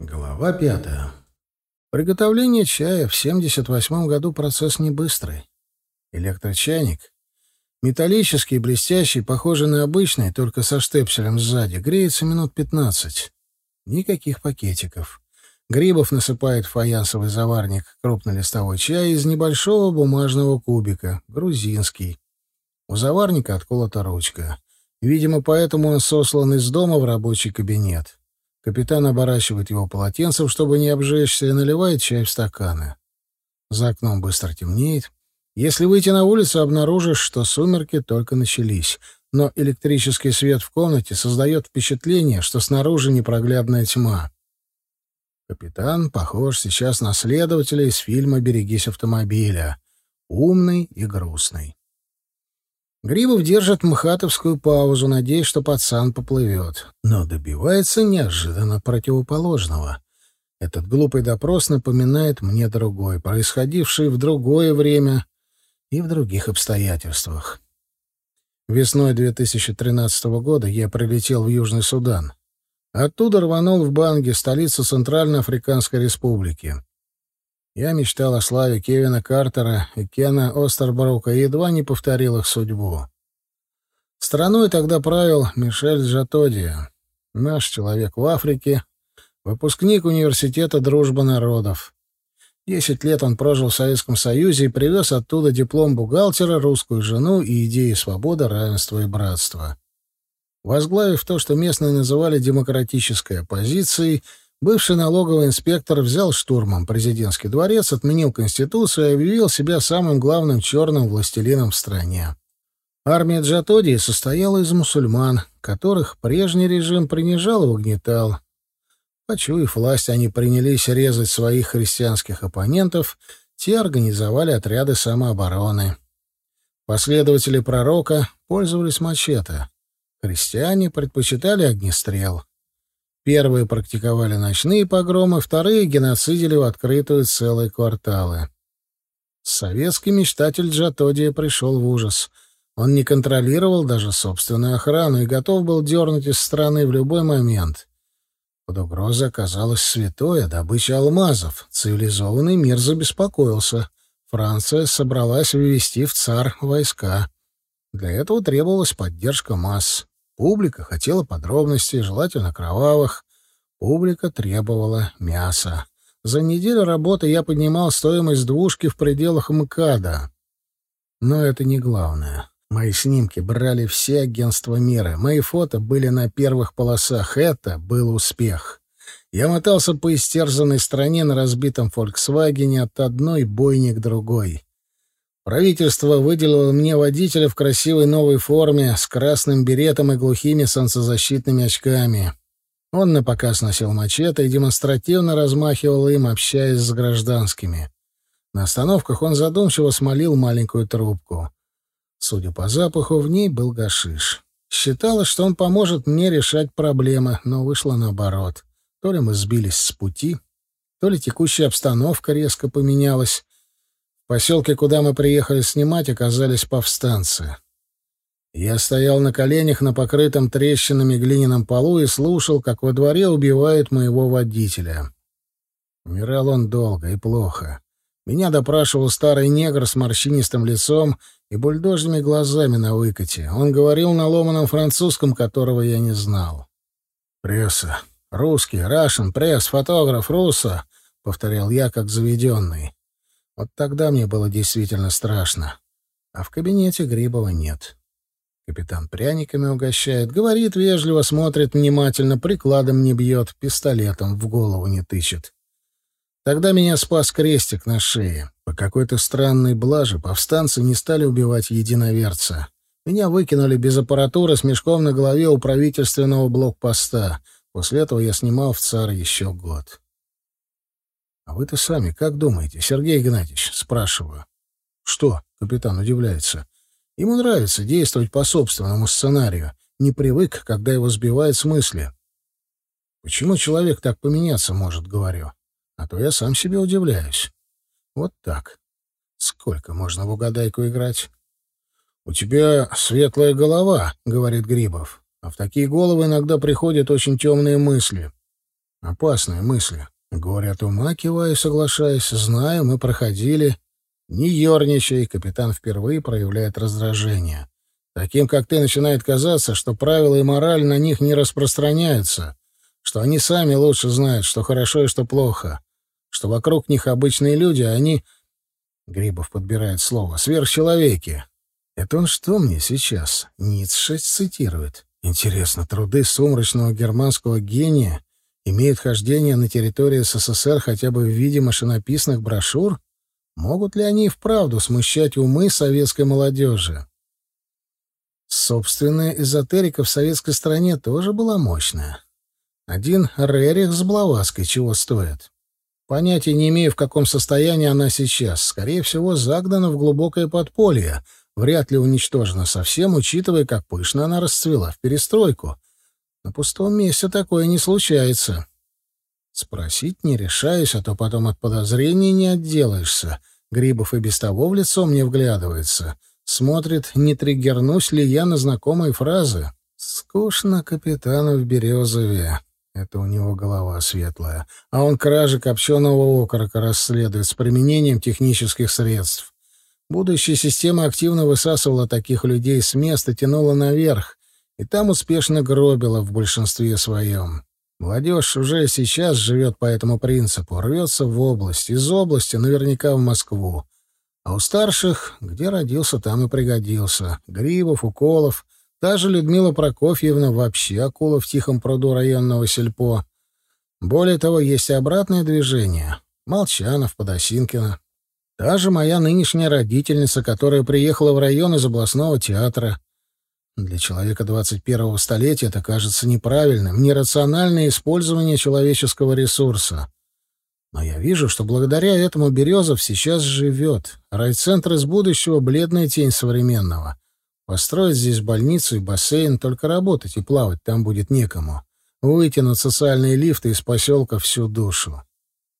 Глава пятая. Приготовление чая в 78 году процесс не быстрый. Электрочайник, металлический, блестящий, похожий на обычный, только со штепселем сзади, греется минут 15. Никаких пакетиков. Грибов насыпает в фаянсовый заварник крупнолистовой чай из небольшого бумажного кубика, грузинский. У заварника отколота ручка. Видимо, поэтому он сослан из дома в рабочий кабинет. Капитан оборачивает его полотенцем, чтобы не обжечься, и наливает чай в стаканы. За окном быстро темнеет. Если выйти на улицу, обнаружишь, что сумерки только начались, но электрический свет в комнате создает впечатление, что снаружи непроглядная тьма. Капитан похож сейчас на следователя из фильма «Берегись автомобиля». Умный и грустный. Грибов держит мхатовскую паузу, надеясь, что пацан поплывет. Но добивается неожиданно противоположного. Этот глупый допрос напоминает мне другой, происходивший в другое время и в других обстоятельствах. Весной 2013 года я прилетел в Южный Судан. Оттуда рванул в Банги, столицу Центральноафриканской Республики. Я мечтал о славе Кевина Картера и Кена Остербрука и едва не повторил их судьбу. Страной тогда правил Мишель Джатодия, наш человек в Африке, выпускник университета «Дружба народов». Десять лет он прожил в Советском Союзе и привез оттуда диплом бухгалтера, русскую жену и идеи свободы, равенства и братства. Возглавив то, что местные называли демократической оппозицией, Бывший налоговый инспектор взял штурмом президентский дворец, отменил Конституцию и объявил себя самым главным черным властелином в стране. Армия Джатодии состояла из мусульман, которых прежний режим принижал и угнетал. Почуяв власть, они принялись резать своих христианских оппонентов, те организовали отряды самообороны. Последователи пророка пользовались мачете. Христиане предпочитали огнестрел. Первые практиковали ночные погромы, вторые геноцидили в открытую целые кварталы. Советский мечтатель Джатодия пришел в ужас. Он не контролировал даже собственную охрану и готов был дернуть из страны в любой момент. Под угрозой оказалось святое, добыча алмазов. Цивилизованный мир забеспокоился. Франция собралась ввести в цар войска. Для этого требовалась поддержка масс. Публика хотела подробностей, желательно кровавых. Публика требовала мяса. За неделю работы я поднимал стоимость двушки в пределах МКАДа. Но это не главное. Мои снимки брали все агентства мира. Мои фото были на первых полосах. Это был успех. Я мотался по истерзанной стране на разбитом «Фольксвагене» от одной бойни к другой. Правительство выделило мне водителя в красивой новой форме с красным беретом и глухими солнцезащитными очками. Он напоказ носил мачете и демонстративно размахивал им, общаясь с гражданскими. На остановках он задумчиво смолил маленькую трубку. Судя по запаху, в ней был гашиш. Считалось, что он поможет мне решать проблемы, но вышло наоборот. То ли мы сбились с пути, то ли текущая обстановка резко поменялась, поселке, куда мы приехали снимать, оказались повстанцы. Я стоял на коленях на покрытом трещинами глиняном полу и слушал, как во дворе убивают моего водителя. Умирал он долго и плохо. Меня допрашивал старый негр с морщинистым лицом и бульдожными глазами на выкате. Он говорил на ломаном французском, которого я не знал. «Пресса. Русский, Рашен, пресс, фотограф, руссо», — повторял я, как заведенный. Вот тогда мне было действительно страшно. А в кабинете Грибова нет. Капитан пряниками угощает, говорит вежливо, смотрит внимательно, прикладом не бьет, пистолетом в голову не тычет. Тогда меня спас крестик на шее. По какой-то странной блаже повстанцы не стали убивать единоверца. Меня выкинули без аппаратуры с мешком на голове у правительственного блокпоста. После этого я снимал в ЦАР еще год. «А вы-то сами как думаете, Сергей Игнатьевич?» — спрашиваю. «Что?» — капитан удивляется. «Ему нравится действовать по собственному сценарию. Не привык, когда его сбивают с мысли». «Почему человек так поменяться может?» — говорю. «А то я сам себе удивляюсь». «Вот так. Сколько можно в угадайку играть?» «У тебя светлая голова», — говорит Грибов. «А в такие головы иногда приходят очень темные мысли». Опасные мысли. Говорят, ума киваю, соглашаясь. Знаю, мы проходили. Не ерничай, капитан впервые проявляет раздражение. Таким, как ты, начинает казаться, что правила и мораль на них не распространяются, что они сами лучше знают, что хорошо и что плохо, что вокруг них обычные люди, а они... Грибов подбирает слово. Сверхчеловеки. Это он что мне сейчас? Ницше цитирует. Интересно, труды сумрачного германского гения имеют хождение на территории СССР хотя бы в виде машинописных брошюр? Могут ли они и вправду смущать умы советской молодежи? Собственная эзотерика в советской стране тоже была мощная. Один Рерих с Блаватской чего стоит. Понятия не имею, в каком состоянии она сейчас. Скорее всего, загнана в глубокое подполье, вряд ли уничтожена совсем, учитывая, как пышно она расцвела в перестройку. На пустом месте такое не случается. Спросить не решаюсь, а то потом от подозрений не отделаешься. Грибов и без того в лицо мне вглядывается. Смотрит, не триггернусь ли я на знакомые фразы. «Скучно капитану в Березове». Это у него голова светлая. А он кражи копченого окорока расследует с применением технических средств. Будущая система активно высасывала таких людей с места, тянула наверх, и там успешно гробила в большинстве своем. Молодежь уже сейчас живет по этому принципу, рвется в область, из области наверняка в Москву. А у старших, где родился, там и пригодился. Грибов, Уколов — Та же Людмила Прокофьевна вообще акула в тихом пруду районного сельпо. Более того, есть и обратное движение. Молчанов, Подосинкина. Та же моя нынешняя родительница, которая приехала в район из областного театра. Для человека 21-го столетия это кажется неправильным, нерациональное использование человеческого ресурса. Но я вижу, что благодаря этому Березов сейчас живет. Райцентр из будущего — бледная тень современного. Построить здесь больницу и бассейн, только работать и плавать там будет некому. Вытянут социальные лифты из поселка всю душу.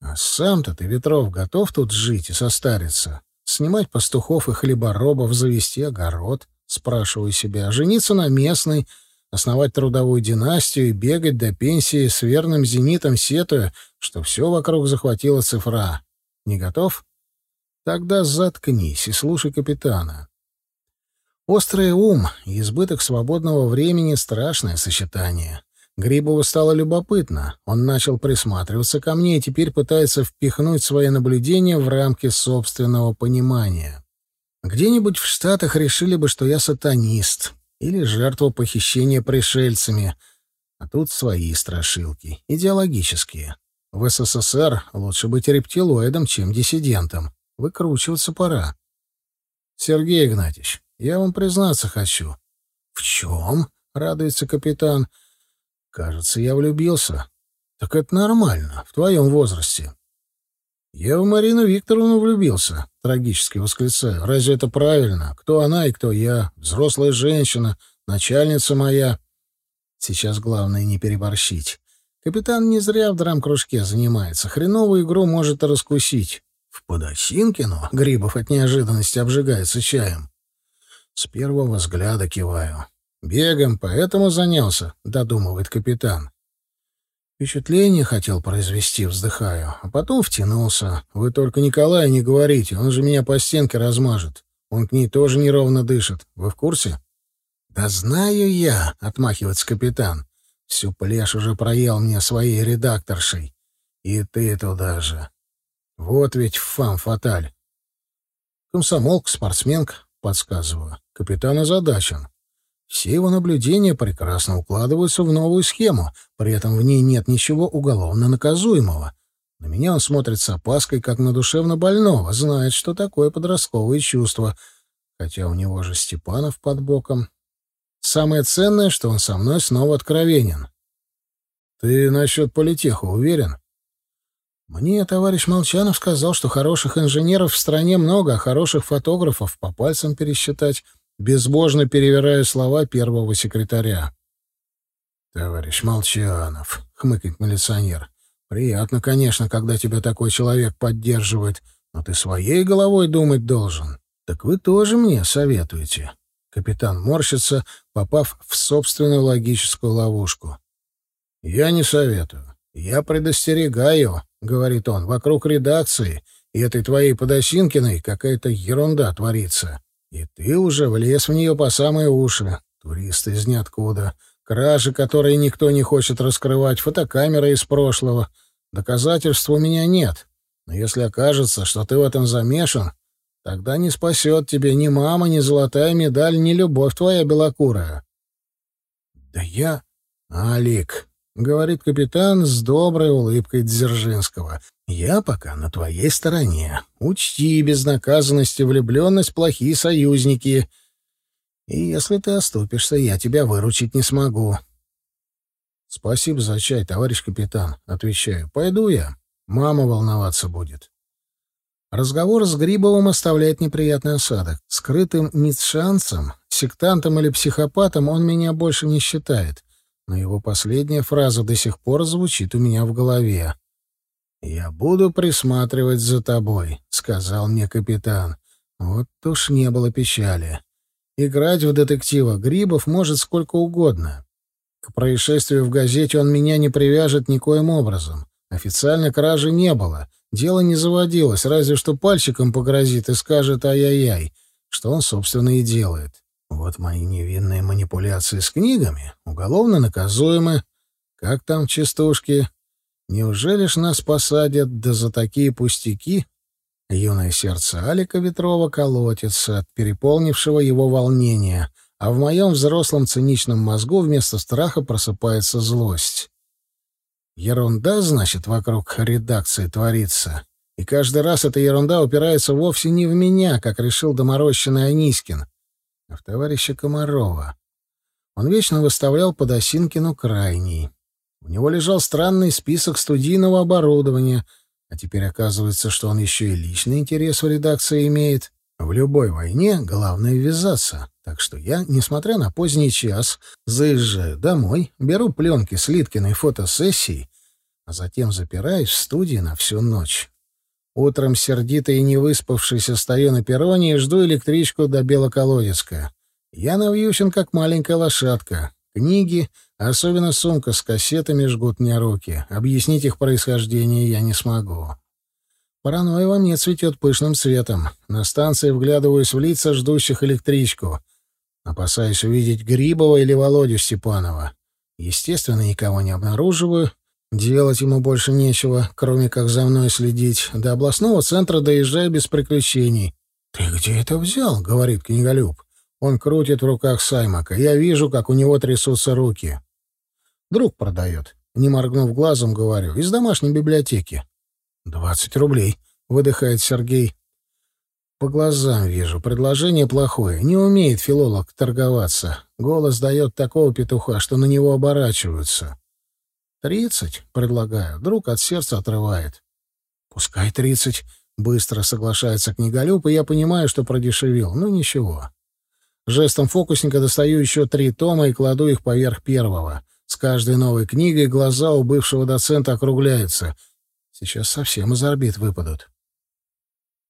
А сам-то ты, Ветров, готов тут жить и состариться? Снимать пастухов и хлеборобов, завести огород? Спрашиваю себя. Жениться на местной, основать трудовую династию и бегать до пенсии с верным зенитом сетуя, что все вокруг захватила цифра. Не готов? Тогда заткнись и слушай капитана. Острый ум и избыток свободного времени — страшное сочетание. Грибову стало любопытно. Он начал присматриваться ко мне и теперь пытается впихнуть свои наблюдения в рамки собственного понимания. Где-нибудь в Штатах решили бы, что я сатанист или жертва похищения пришельцами. А тут свои страшилки, идеологические. В СССР лучше быть рептилоидом, чем диссидентом. Выкручиваться пора. Сергей Игнатьевич, я вам признаться хочу. — В чем? — радуется капитан. — Кажется, я влюбился. — Так это нормально, в твоем возрасте. — Я в Марину Викторовну влюбился, — трагически восклицаю. — Разве это правильно? Кто она и кто я? Взрослая женщина, начальница моя. Сейчас главное не переборщить. Капитан не зря в драм-кружке занимается. Хреновую игру может раскусить. В Подосинкину Грибов от неожиданности обжигается чаем. С первого взгляда киваю. «Бегом поэтому занялся», — додумывает капитан. Впечатление хотел произвести, вздыхаю, а потом втянулся. Вы только Николаю не говорите, он же меня по стенке размажет. Он к ней тоже неровно дышит. Вы в курсе? Да знаю я, отмахивается капитан. Всю плешь уже проел мне своей редакторшей. И ты туда же. Вот ведь фам фаталь. Комсомолка, спортсменка, подсказываю. Капитан озадачен. Все его наблюдения прекрасно укладываются в новую схему, при этом в ней нет ничего уголовно наказуемого. На меня он смотрит с опаской, как на душевно больного, знает, что такое подростковые чувства, хотя у него же Степанов под боком. Самое ценное, что он со мной снова откровенен. «Ты насчет политеха уверен?» Мне товарищ Молчанов сказал, что хороших инженеров в стране много, а хороших фотографов по пальцам пересчитать — безбожно перевирая слова первого секретаря. «Товарищ Молчанов», — хмыкает милиционер, — «приятно, конечно, когда тебя такой человек поддерживает, но ты своей головой думать должен. Так вы тоже мне советуете». Капитан морщится, попав в собственную логическую ловушку. «Я не советую. «Я предостерегаю», — говорит он, — «вокруг редакции и этой твоей Подосинкиной какая-то ерунда творится. И ты уже влез в нее по самые уши. Туристы из ниоткуда. Кражи, которые никто не хочет раскрывать, фотокамера из прошлого. Доказательств у меня нет. Но если окажется, что ты в этом замешан, тогда не спасет тебе ни мама, ни золотая медаль, ни любовь твоя белокурая. — Да я... — Алик, — говорит капитан с доброй улыбкой Дзержинского, — я пока на твоей стороне. Учти, безнаказанность и влюбленность — плохие союзники. И если ты оступишься, я тебя выручить не смогу. — Спасибо за чай, товарищ капитан, — отвечаю. — Пойду я. Мама волноваться будет. Разговор с Грибовым оставляет неприятный осадок. Скрытым ницшанцем, сектантом или психопатом он меня больше не считает. Но его последняя фраза до сих пор звучит у меня в голове. «Я буду присматривать за тобой», — сказал мне капитан. Вот уж не было печали. Играть в детектива Грибов может сколько угодно. К происшествию в газете он меня не привяжет никоим образом. Официально кражи не было. Дело не заводилось, разве что пальчиком погрозит и скажет «ай-яй-яй», что он, собственно, и делает. Вот мои невинные манипуляции с книгами уголовно наказуемы. Как там частушки? Неужели ж нас посадят, да за такие пустяки? Юное сердце Алика Ветрова колотится от переполнившего его волнения, а в моем взрослом циничном мозгу вместо страха просыпается злость. Ерунда, значит, вокруг редакции творится. И каждый раз эта ерунда упирается вовсе не в меня, как решил доморощенный Анискин, а в товарища Комарова. Он вечно выставлял Подосинкину крайний. У него лежал странный список студийного оборудования, а теперь оказывается, что он еще и личный интерес в редакции имеет. В любой войне главное ввязаться. Так что я, несмотря на поздний час, заезжаю домой, беру пленки с Литкиной фотосессии, а затем запираюсь в студии на всю ночь. Утром сердито и невыспавшийся стою на перроне и жду электричку до Белоколодецка. Я навьючен, как маленькая лошадка. Книги, особенно сумка с кассетами, жгут мне руки. Объяснить их происхождение я не смогу. Паранойя во мне цветет пышным цветом. На станции вглядываюсь в лица ждущих электричку. Опасаюсь увидеть Грибова или Володю Степанова. Естественно, никого не обнаруживаю. Делать ему больше нечего, кроме как за мной следить. До областного центра доезжаю без приключений. «Ты где это взял?» — говорит книголюб. Он крутит в руках Саймака. Я вижу, как у него трясутся руки. Друг продает. Не моргнув глазом, говорю. Из домашней библиотеки. «Двадцать рублей», — выдыхает Сергей. По глазам вижу. Предложение плохое. Не умеет филолог торговаться. Голос дает такого петуха, что на него оборачиваются. «Тридцать?» — предлагаю. Друг от сердца отрывает. «Пускай тридцать». Быстро соглашается книголюб, и я понимаю, что продешевил. Ну, ничего. Жестом фокусника достаю еще три тома и кладу их поверх первого. С каждой новой книгой глаза у бывшего доцента округляются. Сейчас совсем из орбит выпадут.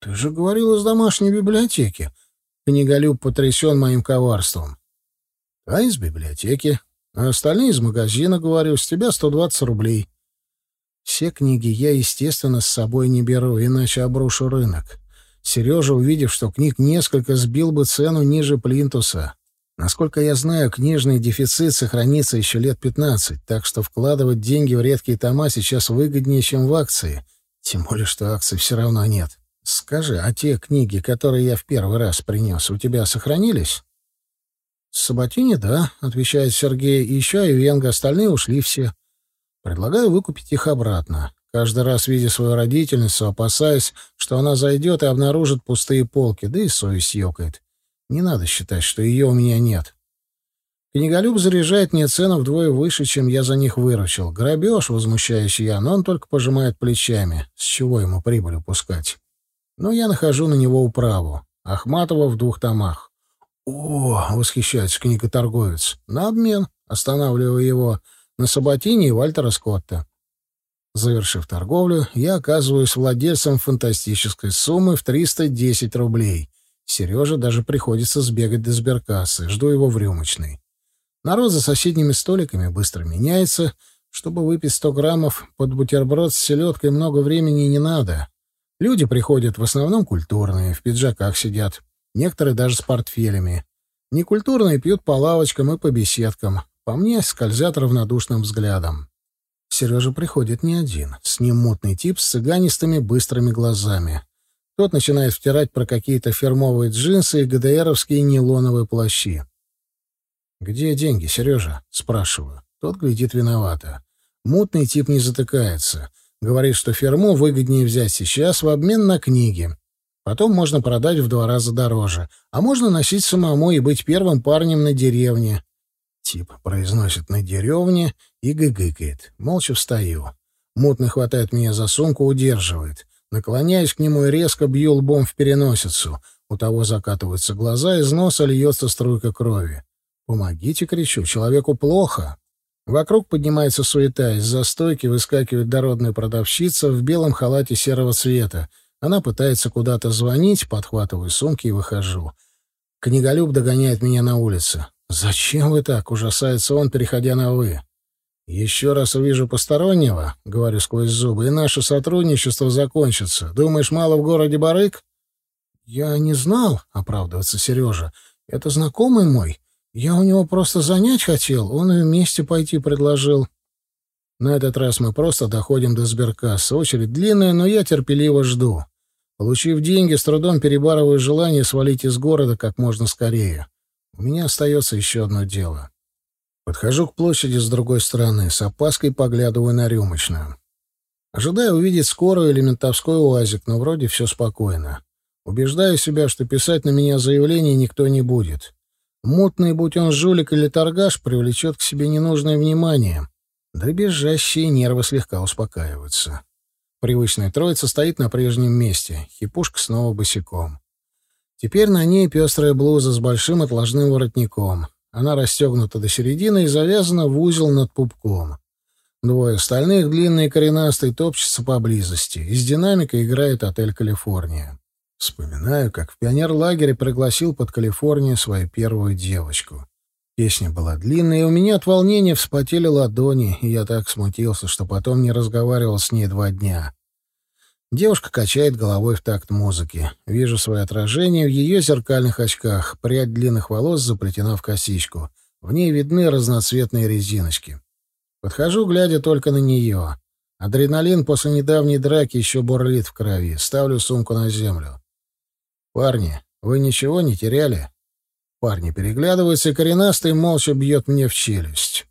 «Ты же говорил из домашней библиотеки». Книголюб потрясен моим коварством. «А из библиотеки. А остальные из магазина, говорю, с тебя 120 рублей». Все книги я, естественно, с собой не беру, иначе обрушу рынок. Сережа, увидев, что книг несколько, сбил бы цену ниже плинтуса. Насколько я знаю, книжный дефицит сохранится еще лет 15, так что вкладывать деньги в редкие тома сейчас выгоднее, чем в акции. Тем более, что акций все равно нет. Скажи, а те книги, которые я в первый раз принес, у тебя сохранились? «Саботини, да», — отвечает Сергей, — «и еще и Венга, остальные ушли все. Предлагаю выкупить их обратно. Каждый раз, видя свою родительницу, опасаясь, что она зайдет и обнаружит пустые полки, да и совесть ёкает. Не надо считать, что ее у меня нет. Книголюб заряжает мне цену вдвое выше, чем я за них выручил. Грабеж, возмущающий я, но он только пожимает плечами. С чего ему прибыль упускать? Но я нахожу на него управу. Ахматова в двух томах. «О!» — восхищается книготорговец. «На обмен!» — останавливаю его. «На Саботине и Вальтера Скотта». Завершив торговлю, я оказываюсь владельцем фантастической суммы в 310 рублей. Сереже даже приходится сбегать до сберкассы. Жду его в рюмочной. Народ за соседними столиками быстро меняется. Чтобы выпить сто граммов под бутерброд с селедкой, много времени не надо. Люди приходят в основном культурные, в пиджаках сидят. Некоторые даже с портфелями. Некультурные пьют по лавочкам и по беседкам. По мне скользят равнодушным взглядом. Сережа приходит не один. С ним мутный тип с цыганистыми быстрыми глазами. Тот начинает втирать про какие-то фирмовые джинсы и ГДРовские нейлоновые плащи. «Где деньги, Сережа?» — спрашиваю. Тот глядит виновато. Мутный тип не затыкается. Говорит, что ферму выгоднее взять сейчас в обмен на книги. Потом можно продать в два раза дороже. А можно носить самому и быть первым парнем на деревне. Тип произносит «на деревне» и гыгыкает. Молча встаю. Мутный хватает меня за сумку, удерживает. Наклоняюсь к нему и резко бью лбом в переносицу. У того закатываются глаза, из носа льется струйка крови. «Помогите!» — кричу. «Человеку плохо!» Вокруг поднимается суета. Из-за стойки выскакивает дородная продавщица в белом халате серого цвета. Она пытается куда-то звонить, подхватываю сумки и выхожу. Книголюб догоняет меня на улице. «Зачем вы так?» — ужасается он, переходя на «вы». «Еще раз увижу постороннего», — говорю сквозь зубы, — «и наше сотрудничество закончится. Думаешь, мало в городе барык?» «Я не знал», — оправдывается Сережа. «Это знакомый мой. Я у него просто занять хотел. Он и вместе пойти предложил». На этот раз мы просто доходим до сберкассы. Очередь длинная, но я терпеливо жду. Получив деньги, с трудом перебарываю желание свалить из города как можно скорее. У меня остается еще одно дело. Подхожу к площади с другой стороны, с опаской поглядываю на рюмочную. Ожидаю увидеть скорую или ментовской уазик, но вроде все спокойно. Убеждаю себя, что писать на меня заявление никто не будет. Мутный, будь он жулик или торгаш, привлечет к себе ненужное внимание. Дребезжащие нервы слегка успокаиваются. Привычная троица стоит на прежнем месте. Хипушка снова босиком. Теперь на ней пестрая блуза с большим отложным воротником. Она расстегнута до середины и завязана в узел над пупком. Двое остальных, длинные коренастые, топчутся поблизости. Из динамика играет отель «Калифорния». Вспоминаю, как в пионерлагере пригласил под Калифорнию свою первую девочку. Песня была длинная, и у меня от волнения вспотели ладони, и я так смутился, что потом не разговаривал с ней два дня. Девушка качает головой в такт музыки. Вижу свое отражение в ее зеркальных очках. Прядь длинных волос заплетена в косичку. В ней видны разноцветные резиночки. Подхожу, глядя только на нее. Адреналин после недавней драки еще бурлит в крови. Ставлю сумку на землю. «Парни, вы ничего не теряли?» Парни переглядываются, и коренастый молча бьет мне в челюсть.